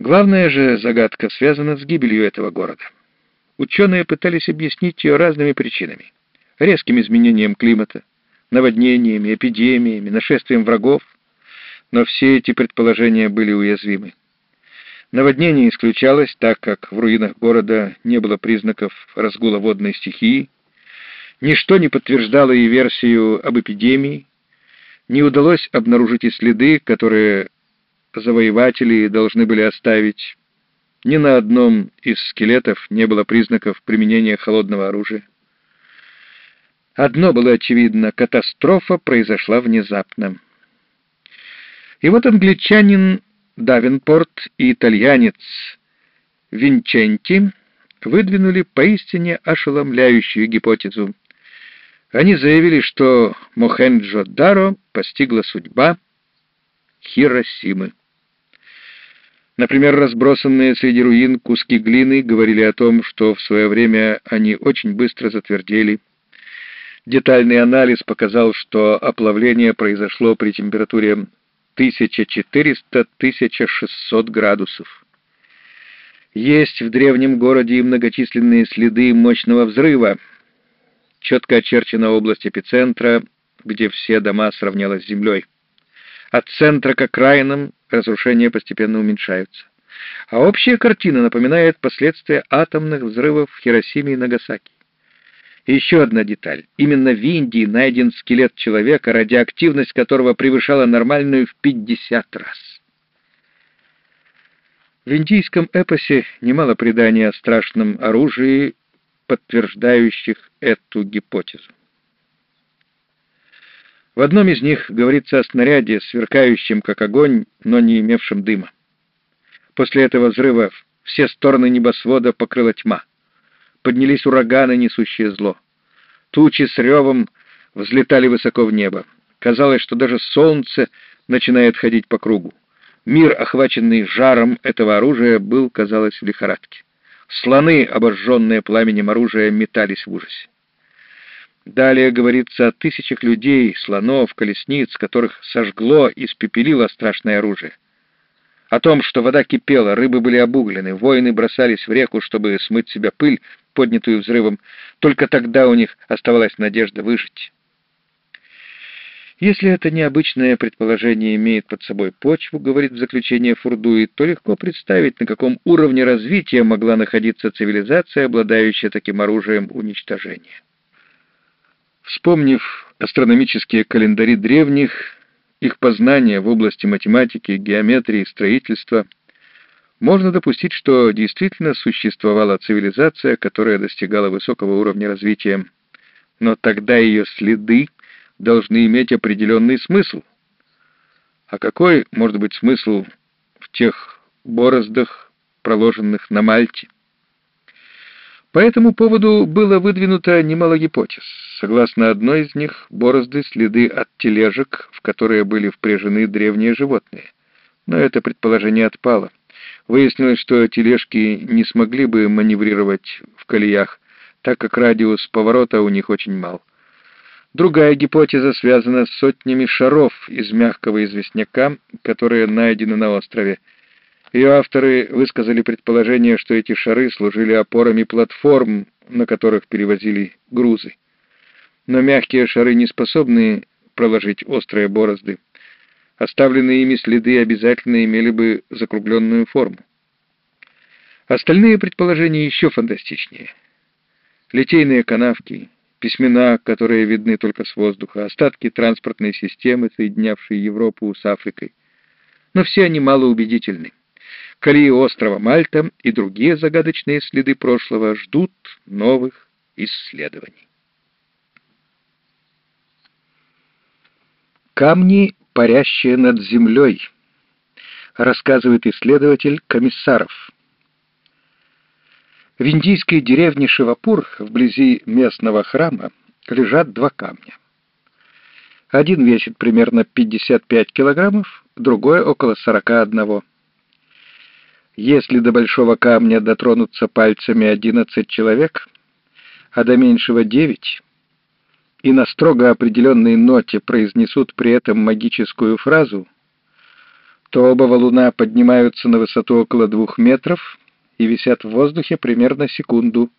Главная же загадка связана с гибелью этого города. Ученые пытались объяснить ее разными причинами. Резким изменением климата, наводнениями, эпидемиями, нашествием врагов. Но все эти предположения были уязвимы. Наводнение исключалось, так как в руинах города не было признаков разгула водной стихии. Ничто не подтверждало и версию об эпидемии. Не удалось обнаружить и следы, которые завоеватели должны были оставить. Ни на одном из скелетов не было признаков применения холодного оружия. Одно было очевидно — катастрофа произошла внезапно. И вот англичанин Давенпорт и итальянец Винченти выдвинули поистине ошеломляющую гипотезу. Они заявили, что Мохенджо-Даро постигла судьба Хиросимы. Например, разбросанные среди руин куски глины говорили о том, что в свое время они очень быстро затвердели. Детальный анализ показал, что оплавление произошло при температуре 1400-1600 градусов. Есть в древнем городе и многочисленные следы мощного взрыва. Четко очерчена область эпицентра, где все дома сравнялось с землей. От центра к окраинам разрушения постепенно уменьшаются. А общая картина напоминает последствия атомных взрывов в Хиросиме и Нагасаки. И еще одна деталь. Именно в Индии найден скелет человека, радиоактивность которого превышала нормальную в 50 раз. В индийском эпосе немало преданий о страшном оружии, подтверждающих эту гипотезу. В одном из них говорится о снаряде, сверкающем как огонь, но не имевшем дыма. После этого взрыва все стороны небосвода покрыла тьма. Поднялись ураганы, несущие зло. Тучи с ревом взлетали высоко в небо. Казалось, что даже солнце начинает ходить по кругу. Мир, охваченный жаром этого оружия, был, казалось, в лихорадке. Слоны, обожженные пламенем оружия, метались в ужасе. Далее говорится о тысячах людей, слонов, колесниц, которых сожгло и испепелило страшное оружие. О том, что вода кипела, рыбы были обуглены, воины бросались в реку, чтобы смыть себя пыль, поднятую взрывом. Только тогда у них оставалась надежда выжить. Если это необычное предположение имеет под собой почву, говорит в заключение Фурдуи, то легко представить, на каком уровне развития могла находиться цивилизация, обладающая таким оружием уничтожения. Вспомнив астрономические календари древних, их познания в области математики, геометрии, строительства, можно допустить, что действительно существовала цивилизация, которая достигала высокого уровня развития, но тогда ее следы должны иметь определенный смысл. А какой может быть смысл в тех бороздах, проложенных на Мальте? По этому поводу было выдвинуто немало гипотез. Согласно одной из них, борозды — следы от тележек, в которые были впряжены древние животные. Но это предположение отпало. Выяснилось, что тележки не смогли бы маневрировать в колеях, так как радиус поворота у них очень мал. Другая гипотеза связана с сотнями шаров из мягкого известняка, которые найдены на острове. Ее авторы высказали предположение, что эти шары служили опорами платформ, на которых перевозили грузы. Но мягкие шары не способны проложить острые борозды. Оставленные ими следы обязательно имели бы закругленную форму. Остальные предположения еще фантастичнее. Литейные канавки, письмена, которые видны только с воздуха, остатки транспортной системы, соединявшей Европу с Африкой. Но все они малоубедительны. Колеи острова Мальта и другие загадочные следы прошлого ждут новых исследований. Камни, парящие над землей, рассказывает исследователь Комиссаров. В индийской деревне Шивапур, вблизи местного храма, лежат два камня. Один весит примерно 55 килограммов, другой около 41 если до большого камня дотронутся пальцами одиннадцать человек, а до меньшего девять, и на строго определенной ноте произнесут при этом магическую фразу, то оба валуна поднимаются на высоту около двух метров и висят в воздухе примерно секунду.